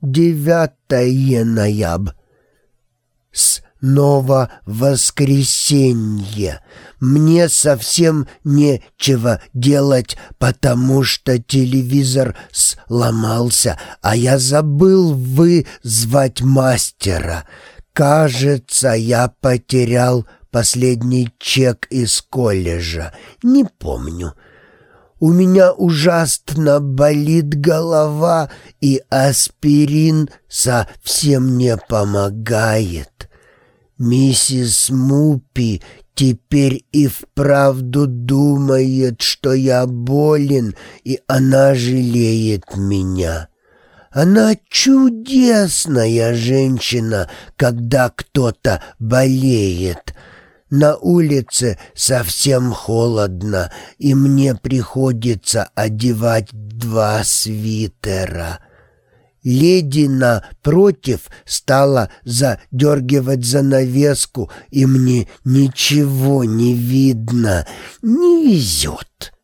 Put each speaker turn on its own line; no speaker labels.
девятое ноябрь. Снова воскресенье. Мне совсем нечего делать, потому что телевизор сломался, а я забыл вызвать мастера. Кажется, я потерял последний чек из колледжа. Не помню. У меня ужасно болит голова, и аспирин совсем не помогает. Миссис Мупи теперь и вправду думает, что я болен, и она жалеет меня. Она чудесная женщина, когда кто-то болеет. На улице совсем холодно, и мне приходится одевать два свитера. Леди напротив стала задергивать занавеску, и мне ничего не видно, не везет.